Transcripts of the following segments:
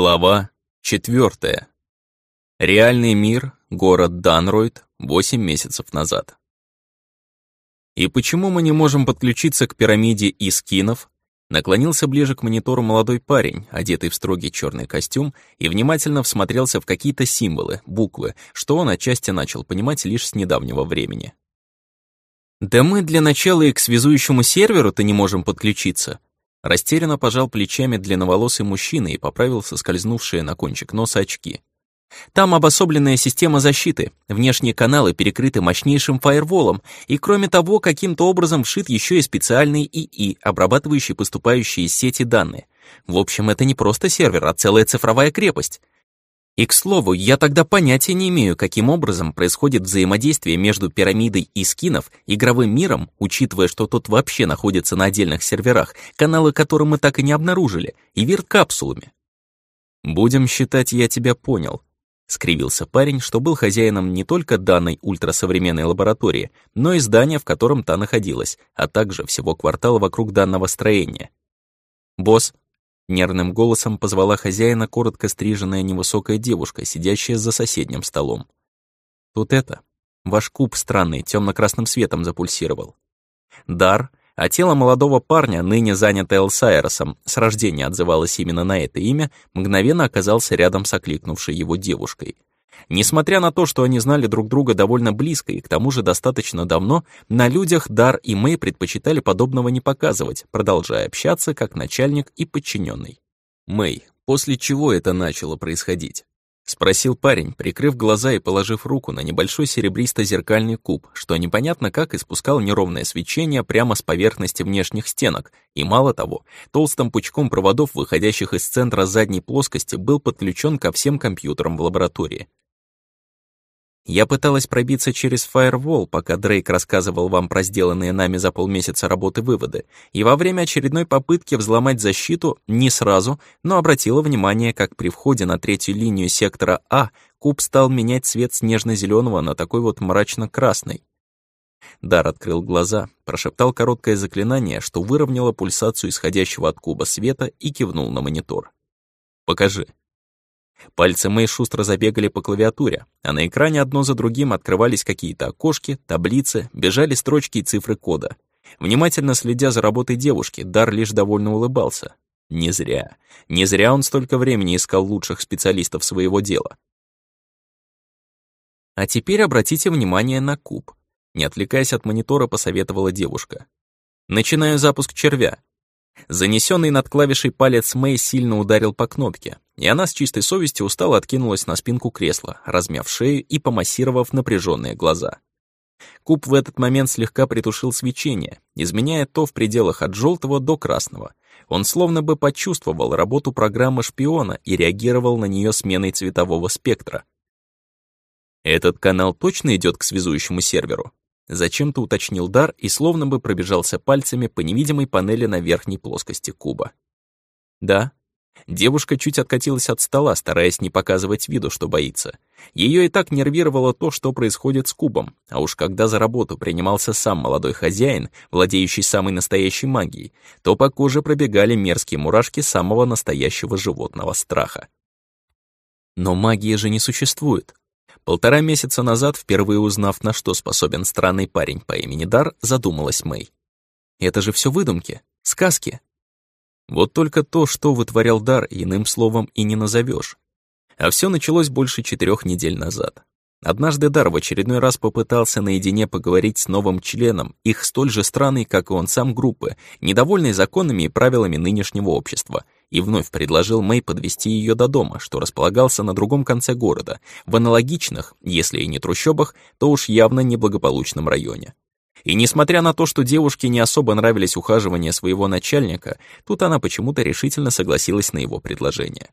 Глава четвертая. Реальный мир, город Данройд, 8 месяцев назад. И почему мы не можем подключиться к пирамиде Искинов? Наклонился ближе к монитору молодой парень, одетый в строгий черный костюм, и внимательно всмотрелся в какие-то символы, буквы, что он отчасти начал понимать лишь с недавнего времени. «Да мы для начала и к связующему серверу-то не можем подключиться», Растерянно пожал плечами длинноволосый мужчина и поправил соскользнувшие на кончик носа очки. Там обособленная система защиты, внешние каналы перекрыты мощнейшим фаерволом, и кроме того, каким-то образом вшит еще и специальный ИИ, обрабатывающий поступающие из сети данные. В общем, это не просто сервер, а целая цифровая крепость. И, к слову, я тогда понятия не имею, каким образом происходит взаимодействие между пирамидой и скинов, игровым миром, учитывая, что тот вообще находится на отдельных серверах, каналы которым мы так и не обнаружили, и вирт-капсулами. «Будем считать, я тебя понял», — скривился парень, что был хозяином не только данной ультрасовременной лаборатории, но и здания, в котором та находилась, а также всего квартала вокруг данного строения. «Босс, Нервным голосом позвала хозяина коротко стриженная невысокая девушка, сидящая за соседним столом. Тут это. Ваш куб странный, темно-красным светом запульсировал. Дар, а тело молодого парня, ныне занятое Элсайросом, с рождения отзывалось именно на это имя, мгновенно оказался рядом с окликнувшей его девушкой — Несмотря на то, что они знали друг друга довольно близко и к тому же достаточно давно, на людях Дар и Мэй предпочитали подобного не показывать, продолжая общаться как начальник и подчиненный. «Мэй, после чего это начало происходить?» — спросил парень, прикрыв глаза и положив руку на небольшой серебристо-зеркальный куб, что непонятно как испускал неровное свечение прямо с поверхности внешних стенок, и мало того, толстым пучком проводов, выходящих из центра задней плоскости, был подключен ко всем компьютерам в лаборатории. Я пыталась пробиться через фаервол, пока Дрейк рассказывал вам про сделанные нами за полмесяца работы выводы, и во время очередной попытки взломать защиту не сразу, но обратила внимание, как при входе на третью линию сектора А куб стал менять цвет с нежно-зеленого на такой вот мрачно-красный. Дар открыл глаза, прошептал короткое заклинание, что выровняло пульсацию исходящего от куба света и кивнул на монитор. «Покажи». Пальцы Мэй шустро забегали по клавиатуре, а на экране одно за другим открывались какие-то окошки, таблицы, бежали строчки и цифры кода. Внимательно следя за работой девушки, Дар лишь довольно улыбался. Не зря. Не зря он столько времени искал лучших специалистов своего дела. А теперь обратите внимание на куб. Не отвлекаясь от монитора, посоветовала девушка. Начинаю запуск червя. Занесенный над клавишей палец Мэй сильно ударил по кнопке, и она с чистой совестью устало откинулась на спинку кресла, размяв шею и помассировав напряженные глаза. Куб в этот момент слегка притушил свечение, изменяя то в пределах от желтого до красного. Он словно бы почувствовал работу программы шпиона и реагировал на нее сменой цветового спектра. Этот канал точно идет к связующему серверу? Зачем-то уточнил Дар и словно бы пробежался пальцами по невидимой панели на верхней плоскости куба. Да. Девушка чуть откатилась от стола, стараясь не показывать виду, что боится. Ее и так нервировало то, что происходит с кубом, а уж когда за работу принимался сам молодой хозяин, владеющий самой настоящей магией, то по коже пробегали мерзкие мурашки самого настоящего животного страха. Но магии же не существует. Полтора месяца назад, впервые узнав, на что способен странный парень по имени Дар, задумалась Мэй. Это же все выдумки, сказки. Вот только то, что вытворял Дар, иным словом и не назовешь. А все началось больше четырех недель назад. Однажды Дар в очередной раз попытался наедине поговорить с новым членом, их столь же странной, как и он сам, группы, недовольной законами и правилами нынешнего общества — и вновь предложил Мэй подвести ее до дома, что располагался на другом конце города, в аналогичных, если и не трущобах, то уж явно неблагополучном районе. И несмотря на то, что девушке не особо нравились ухаживания своего начальника, тут она почему-то решительно согласилась на его предложение.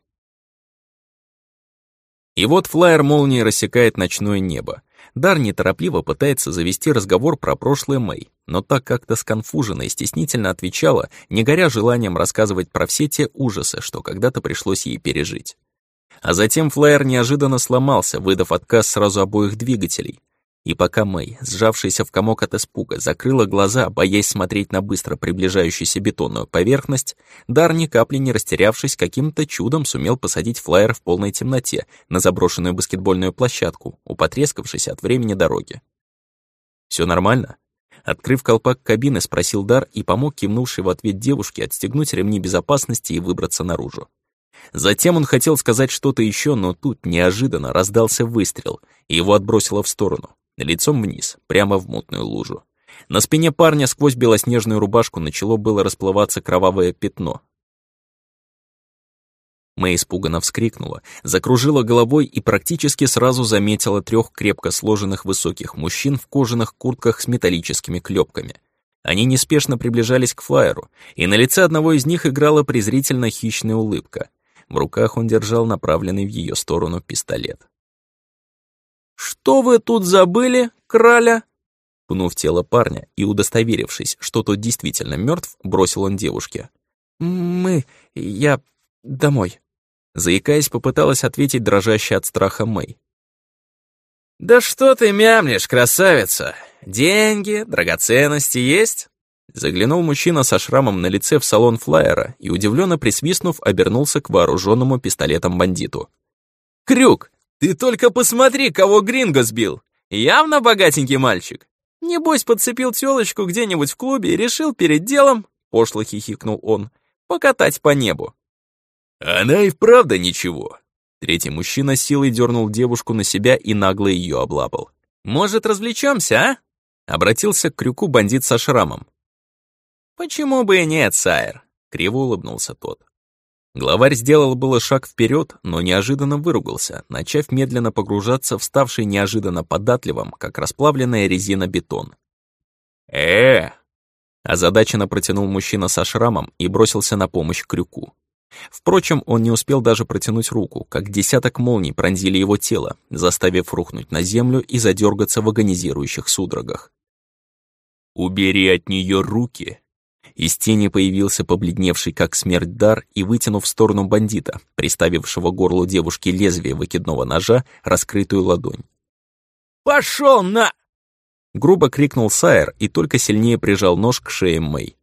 И вот флайер молнии рассекает ночное небо, Дар неторопливо пытается завести разговор про прошлое Мэй, но так как-то сконфуженно и стеснительно отвечала, не горя желанием рассказывать про все те ужасы, что когда-то пришлось ей пережить. А затем флайер неожиданно сломался, выдав отказ сразу обоих двигателей. И пока Мэй, сжавшаяся в комок от испуга, закрыла глаза, боясь смотреть на быстро приближающуюся бетонную поверхность, Дар, ни капли не растерявшись, каким-то чудом сумел посадить флайер в полной темноте на заброшенную баскетбольную площадку у потрескавшейся от времени дороги. Все нормально?» Открыв колпак кабины, спросил Дар и помог кивнувшей в ответ девушке отстегнуть ремни безопасности и выбраться наружу. Затем он хотел сказать что-то еще, но тут неожиданно раздался выстрел, и его отбросило в сторону лицом вниз, прямо в мутную лужу. На спине парня сквозь белоснежную рубашку начало было расплываться кровавое пятно. Мэй испуганно вскрикнула, закружила головой и практически сразу заметила трех крепко сложенных высоких мужчин в кожаных куртках с металлическими клепками. Они неспешно приближались к флайеру, и на лице одного из них играла презрительно хищная улыбка. В руках он держал направленный в ее сторону пистолет. «Что вы тут забыли, краля?» Пнув тело парня и удостоверившись, что тот действительно мертв, бросил он девушке. «Мы... я... домой». Заикаясь, попыталась ответить дрожащая от страха Мэй. «Да что ты мямлишь, красавица? Деньги, драгоценности есть?» Заглянул мужчина со шрамом на лице в салон флайера и, удивленно присвистнув, обернулся к вооруженному пистолетом бандиту. «Крюк, ты только посмотри, кого Гринго сбил! Явно богатенький мальчик! Небось, подцепил тёлочку где-нибудь в клубе и решил перед делом, пошло хихикнул он, покатать по небу. Она и вправду ничего. Третий мужчина силой дернул девушку на себя и нагло ее облапал. «Может, развлечемся, а?» Обратился к крюку бандит со шрамом. «Почему бы и нет, Сайр?» — криво улыбнулся тот. Главарь сделал было шаг вперед, но неожиданно выругался, начав медленно погружаться в ставший неожиданно податливым, как расплавленная резина бетон. э Озадаченно протянул мужчина со шрамом и бросился на помощь крюку. Впрочем, он не успел даже протянуть руку, как десяток молний пронзили его тело, заставив рухнуть на землю и задергаться в агонизирующих судорогах. «Убери от нее руки!» Из тени появился побледневший как смерть дар и, вытянув в сторону бандита, приставившего горлу девушки лезвие выкидного ножа, раскрытую ладонь. «Пошел на...» Грубо крикнул Сайер и только сильнее прижал нож к шее Мэй.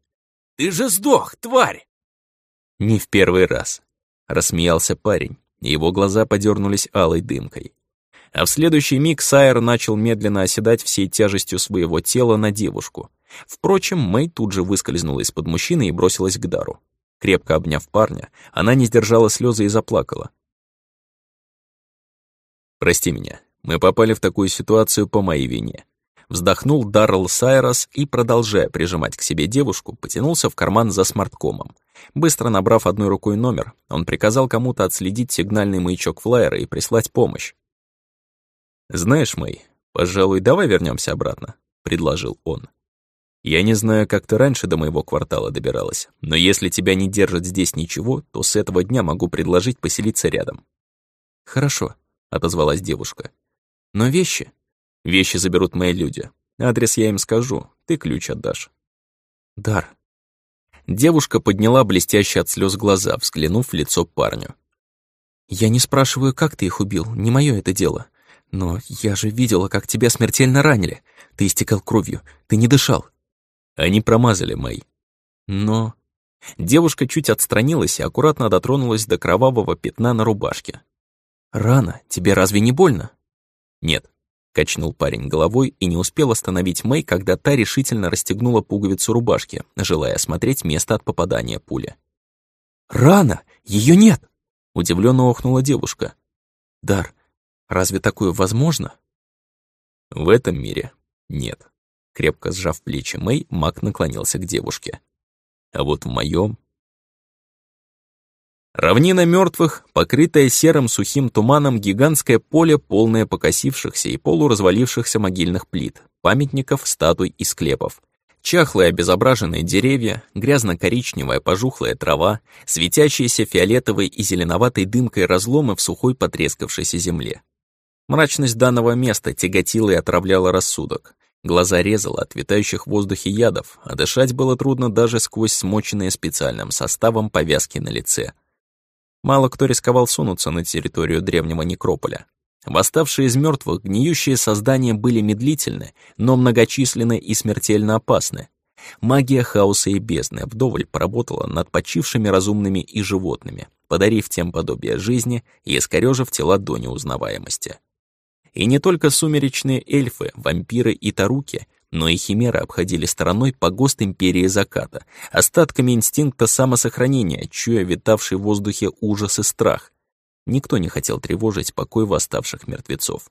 «Ты же сдох, тварь!» «Не в первый раз», — рассмеялся парень, и его глаза подернулись алой дымкой. А в следующий миг Сайер начал медленно оседать всей тяжестью своего тела на девушку — Впрочем, Мэй тут же выскользнула из-под мужчины и бросилась к Дару. Крепко обняв парня, она не сдержала слезы и заплакала. «Прости меня, мы попали в такую ситуацию по моей вине». Вздохнул Даррелл Сайрос и, продолжая прижимать к себе девушку, потянулся в карман за смарткомом. Быстро набрав одной рукой номер, он приказал кому-то отследить сигнальный маячок флайера и прислать помощь. «Знаешь, Мэй, пожалуй, давай вернемся обратно», — предложил он. Я не знаю, как ты раньше до моего квартала добиралась, но если тебя не держит здесь ничего, то с этого дня могу предложить поселиться рядом». «Хорошо», — отозвалась девушка. «Но вещи?» «Вещи заберут мои люди. Адрес я им скажу, ты ключ отдашь». «Дар». Девушка подняла блестящие от слез глаза, взглянув в лицо парню. «Я не спрашиваю, как ты их убил, не мое это дело. Но я же видела, как тебя смертельно ранили. Ты истекал кровью, ты не дышал. Они промазали Мэй. Но... Девушка чуть отстранилась и аккуратно дотронулась до кровавого пятна на рубашке. «Рано, тебе разве не больно?» «Нет», — качнул парень головой и не успел остановить Мэй, когда та решительно расстегнула пуговицу рубашки, желая осмотреть место от попадания пули. «Рано! Ее нет!» — удивленно охнула девушка. «Дар, разве такое возможно?» «В этом мире нет». Крепко сжав плечи Мэй, маг наклонился к девушке. А вот в моем... Равнина мертвых, покрытая серым сухим туманом гигантское поле, полное покосившихся и полуразвалившихся могильных плит, памятников, статуй и склепов. Чахлые обезображенные деревья, грязно-коричневая пожухлая трава, светящиеся фиолетовой и зеленоватой дымкой разломы в сухой потрескавшейся земле. Мрачность данного места тяготила и отравляла рассудок. Глаза резало от витающих в воздухе ядов, а дышать было трудно даже сквозь смоченные специальным составом повязки на лице. Мало кто рисковал сунуться на территорию древнего некрополя. Восставшие из мертвых, гниющие создания были медлительны, но многочисленны и смертельно опасны. Магия хаоса и бездны вдоволь поработала над почившими разумными и животными, подарив тем подобие жизни и искорёжив тела до неузнаваемости. И не только сумеречные эльфы, вампиры и таруки, но и химеры обходили стороной погост Империи Заката, остатками инстинкта самосохранения, чуя витавший в воздухе ужас и страх. Никто не хотел тревожить покой восставших мертвецов.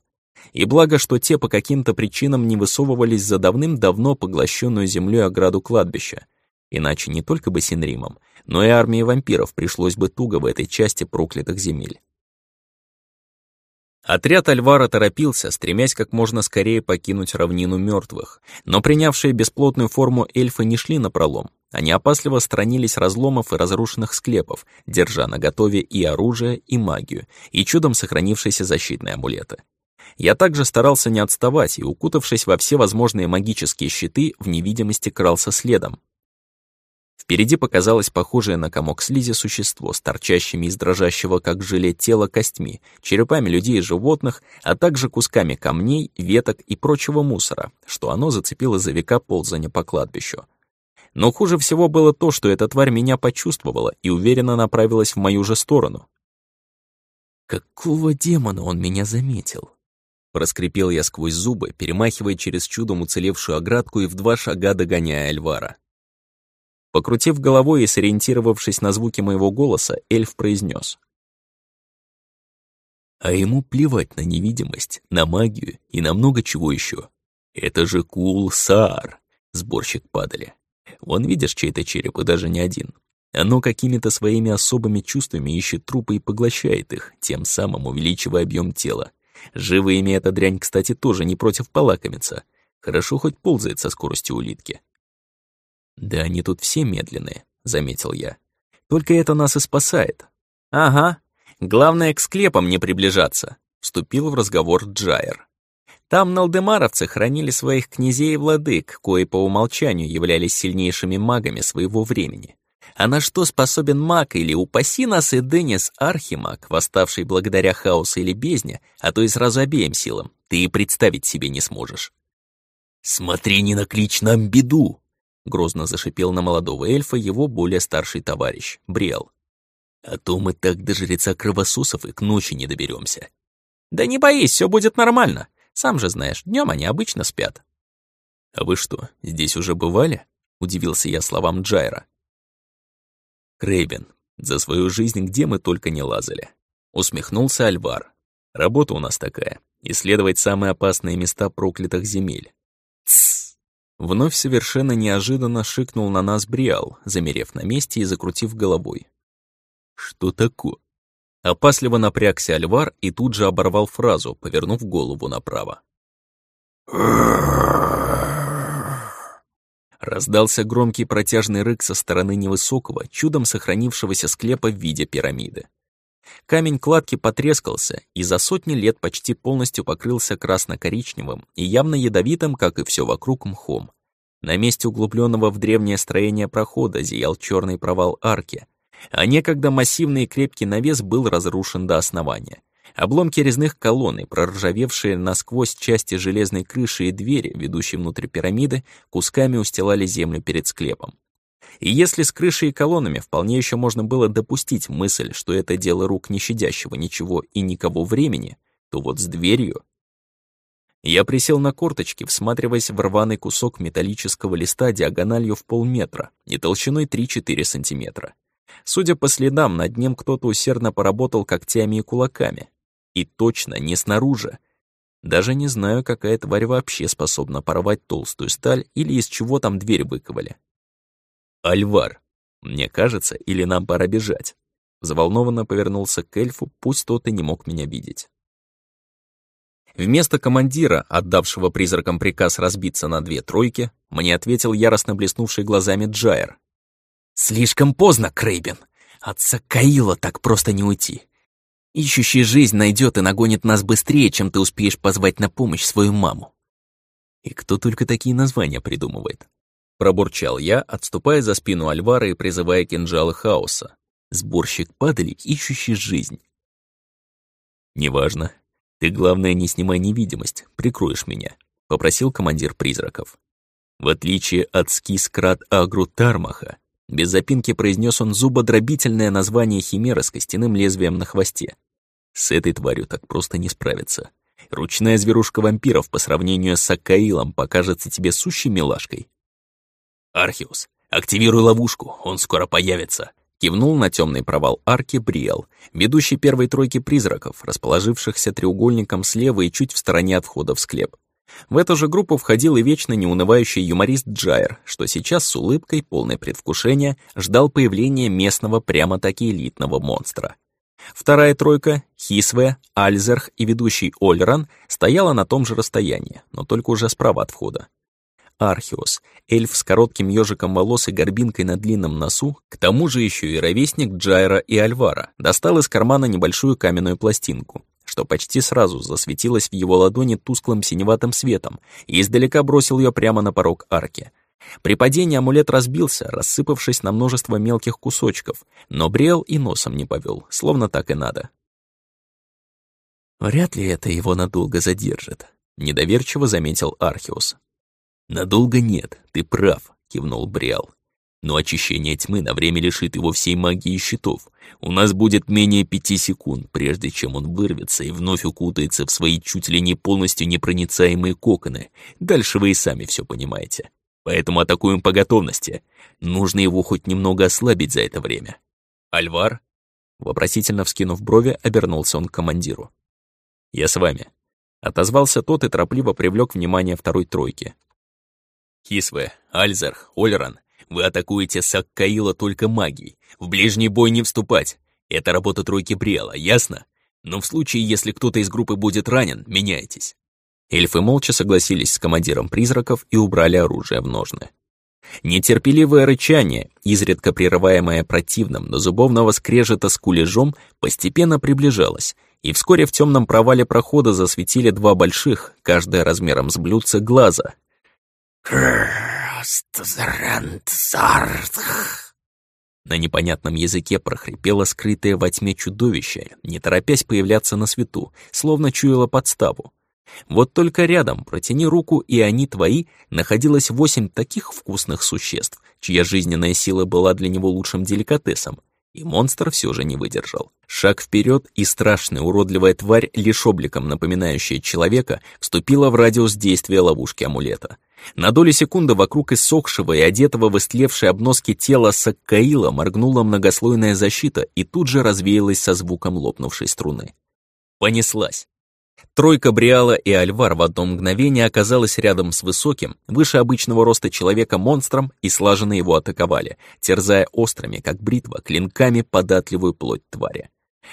И благо, что те по каким-то причинам не высовывались за давным-давно поглощенную землей ограду кладбища. Иначе не только бы Синримом, но и армии вампиров пришлось бы туго в этой части проклятых земель. Отряд Альвара торопился, стремясь как можно скорее покинуть равнину мертвых, но принявшие бесплотную форму эльфы не шли на пролом. Они опасливо сторонились разломов и разрушенных склепов, держа наготове и оружие, и магию, и чудом сохранившиеся защитные амулеты. Я также старался не отставать и, укутавшись во все возможные магические щиты, в невидимости крался следом. Впереди показалось похожее на комок слизи существо с торчащими из дрожащего как желе тела костьми, черепами людей и животных, а также кусками камней, веток и прочего мусора, что оно зацепило за века ползания по кладбищу. Но хуже всего было то, что эта тварь меня почувствовала и уверенно направилась в мою же сторону. Какого демона он меня заметил? Проскрипел я сквозь зубы, перемахивая через чудом уцелевшую оградку и в два шага догоняя Альвара. Покрутив головой и сориентировавшись на звуки моего голоса, эльф произнес: А ему плевать на невидимость, на магию и на много чего еще. Это же Кул-Саар, сборщик падали. Вон видишь чей-то череп, и даже не один. Оно какими-то своими особыми чувствами ищет трупы и поглощает их, тем самым увеличивая объем тела. Живыми эта дрянь, кстати, тоже не против полакомиться. Хорошо хоть ползает со скоростью улитки. «Да они тут все медленные», — заметил я. «Только это нас и спасает». «Ага. Главное, к склепам не приближаться», — вступил в разговор Джайер. Там налдемаровцы хранили своих князей и владык, кои по умолчанию являлись сильнейшими магами своего времени. А на что способен маг или упаси нас и Денис Архимаг, восставший благодаря хаосу или бездне, а то и сразу обеим силам, ты и представить себе не сможешь. «Смотри, не наклич нам беду!» — грозно зашипел на молодого эльфа его более старший товарищ, Бриал. «А то мы так до жреца кровососов и к ночи не доберемся. «Да не боись, все будет нормально. Сам же знаешь, днем они обычно спят». «А вы что, здесь уже бывали?» — удивился я словам Джайра. Крейбен, за свою жизнь где мы только не лазали. Усмехнулся Альвар. Работа у нас такая — исследовать самые опасные места проклятых земель. Тссс! Вновь совершенно неожиданно шикнул на нас Бриал, замерев на месте и закрутив головой. Что такое? Опасливо напрягся Альвар и тут же оборвал фразу, повернув голову направо. Раздался громкий протяжный рык со стороны невысокого, чудом сохранившегося склепа в виде пирамиды. Камень кладки потрескался и за сотни лет почти полностью покрылся красно-коричневым и явно ядовитым, как и все вокруг, мхом. На месте углубленного в древнее строение прохода зиял черный провал арки, а некогда массивный и крепкий навес был разрушен до основания. Обломки резных колонн и проржавевшие насквозь части железной крыши и двери, ведущие внутрь пирамиды, кусками устилали землю перед склепом. И если с крышей и колоннами вполне еще можно было допустить мысль, что это дело рук не щадящего ничего и никого времени, то вот с дверью... Я присел на корточки, всматриваясь в рваный кусок металлического листа диагональю в полметра и толщиной 3-4 сантиметра. Судя по следам, над ним кто-то усердно поработал когтями и кулаками, и точно не снаружи. Даже не знаю, какая тварь вообще способна порвать толстую сталь или из чего там дверь выковали. «Альвар, мне кажется, или нам пора бежать?» Заволнованно повернулся к эльфу, пусть тот и не мог меня видеть. Вместо командира, отдавшего призракам приказ разбиться на две тройки, мне ответил яростно блеснувший глазами Джайер. «Слишком поздно, Крейбен. Отца Каила так просто не уйти. Ищущий жизнь найдет и нагонит нас быстрее, чем ты успеешь позвать на помощь свою маму. И кто только такие названия придумывает? Пробурчал я, отступая за спину Альвара и призывая кинжалы хаоса. Сборщик падали, ищущий жизнь. Неважно. «Ты, главное, не снимай невидимость, прикроешь меня», — попросил командир призраков. В отличие от скискрат агру Тармаха, без запинки произнес он зубодробительное название химеры с костяным лезвием на хвосте. С этой тварью так просто не справиться. Ручная зверушка вампиров по сравнению с Акаилом покажется тебе сущей милашкой. «Архиус, активируй ловушку, он скоро появится», кивнул на темный провал арки Бриэл, ведущий первой тройки призраков, расположившихся треугольником слева и чуть в стороне от входа в склеп. В эту же группу входил и вечно неунывающий юморист Джайр, что сейчас с улыбкой, полной предвкушения, ждал появления местного прямо-таки элитного монстра. Вторая тройка, Хисве, Альзерх и ведущий Ольран, стояла на том же расстоянии, но только уже справа от входа. Архиос, эльф с коротким ежиком волос и горбинкой на длинном носу, к тому же еще и ровесник Джайра и Альвара, достал из кармана небольшую каменную пластинку, что почти сразу засветилась в его ладони тусклым синеватым светом и издалека бросил ее прямо на порог арки — при падении амулет разбился, рассыпавшись на множество мелких кусочков, но Бриэл и носом не повел, словно так и надо. «Вряд ли это его надолго задержит», — недоверчиво заметил Архиус. «Надолго нет, ты прав», — кивнул Бриал. «Но очищение тьмы на время лишит его всей магии щитов. У нас будет менее пяти секунд, прежде чем он вырвется и вновь укутается в свои чуть ли не полностью непроницаемые коконы. Дальше вы и сами все понимаете». Поэтому атакуем по готовности. Нужно его хоть немного ослабить за это время. Альвар? Вопросительно вскинув брови, обернулся он к командиру. «Я с вами», — отозвался тот и торопливо привлек внимание второй тройки. «Хисве, Альзерх, Ольран, вы атакуете Саккаила только магией. В ближний бой не вступать. Это работа тройки Бриала, ясно? Но в случае, если кто-то из группы будет ранен, меняйтесь. Эльфы молча согласились с командиром призраков и убрали оружие в ножны. Нетерпеливое рычание, изредка прерываемое противным, но зубовного скрежета с кулежом, постепенно приближалось, и вскоре в темном провале прохода засветили два больших, каждое размером с блюдца, глаза. На непонятном языке прохрипело скрытое во тьме чудовище, не торопясь появляться на свету, словно чуяло подставу. Вот только рядом, протяни руку, и они твои, находилось восемь таких вкусных существ, чья жизненная сила была для него лучшим деликатесом. И монстр все же не выдержал. Шаг вперед, и страшная уродливая тварь, лишь обликом напоминающая человека, вступила в радиус действия ловушки амулета. На долю секунды вокруг иссохшего и одетого в истлевшие обноски тела Саккаила моргнула многослойная защита и тут же развеялась со звуком лопнувшей струны. Понеслась. Тройка Бриала и Альвар в одно мгновение оказалась рядом с высоким, выше обычного роста человека монстром и слаженно его атаковали, терзая острыми, как бритва, клинками податливую плоть твари.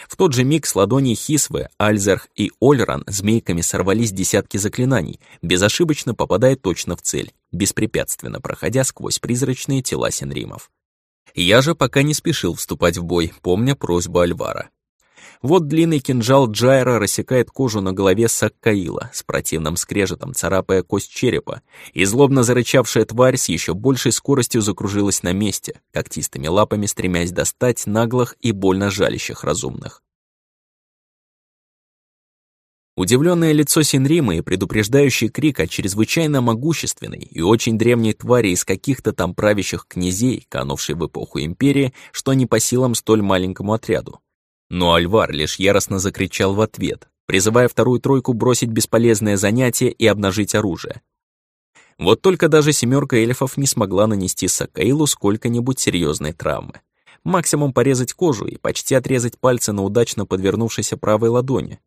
В тот же миг с ладоней Хисвы, Альзерх и Ольран змейками сорвались десятки заклинаний, безошибочно попадая точно в цель, беспрепятственно проходя сквозь призрачные тела Сенримов. Я же пока не спешил вступать в бой, помня просьбу Альвара. Вот длинный кинжал Джайра рассекает кожу на голове Саккаила, с противным скрежетом царапая кость черепа, и злобно зарычавшая тварь с еще большей скоростью закружилась на месте, когтистыми лапами стремясь достать наглых и больно жалящих разумных. Удивленное лицо Синрима и предупреждающий крик о чрезвычайно могущественной и очень древней твари из каких-то там правящих князей, канувшей в эпоху империи, что не по силам столь маленькому отряду. Но Альвар лишь яростно закричал в ответ, призывая вторую тройку бросить бесполезное занятие и обнажить оружие. Вот только даже семерка эльфов не смогла нанести Сакаилу сколько-нибудь серьезной травмы. Максимум порезать кожу и почти отрезать пальцы на удачно подвернувшейся правой ладони.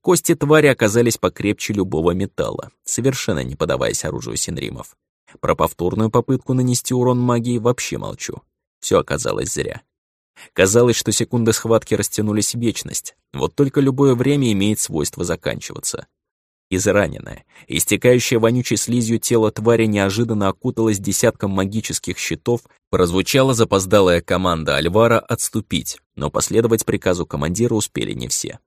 Кости твари оказались покрепче любого металла, совершенно не подаваясь оружию Синримов. Про повторную попытку нанести урон магии вообще молчу. Все оказалось зря. Казалось, что секунды схватки растянулись в вечность, вот только любое время имеет свойство заканчиваться. Израненное, истекающее вонючей слизью тело твари неожиданно окуталось десятком магических щитов, прозвучала запоздалая команда Альвара отступить, но последовать приказу командира успели не все.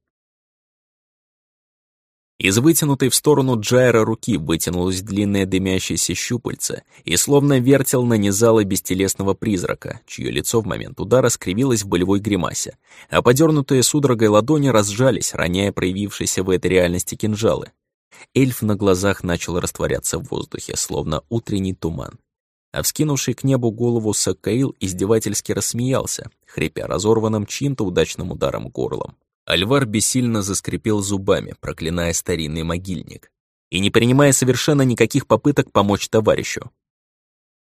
Из вытянутой в сторону Джайра руки вытянулось длинное дымящееся щупальце и словно вертел нанизало бестелесного призрака, чье лицо в момент удара скривилось в болевой гримасе, а подернутые судорогой ладони разжались, роняя проявившиеся в этой реальности кинжалы. Эльф на глазах начал растворяться в воздухе, словно утренний туман. А вскинувший к небу голову Саккаил издевательски рассмеялся, хрипя разорванным чьим-то удачным ударом горлом. Альвар бессильно заскрипел зубами, проклиная старинный могильник, и не принимая совершенно никаких попыток помочь товарищу.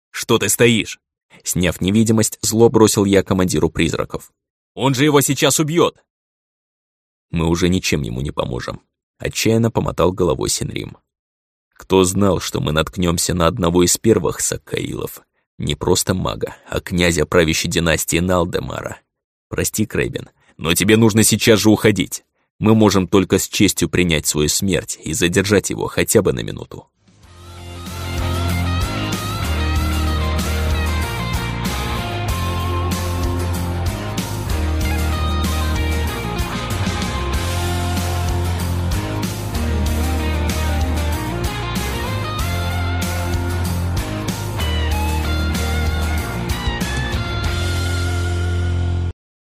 «Что ты стоишь?» Сняв невидимость, зло бросил я командиру призраков. «Он же его сейчас убьет!» «Мы уже ничем ему не поможем», — отчаянно помотал головой Синрим. «Кто знал, что мы наткнемся на одного из первых Саккаилов? Не просто мага, а князя правящей династии Налдемара. Прости, Крейбен, но тебе нужно сейчас же уходить. Мы можем только с честью принять свою смерть и задержать его хотя бы на минуту.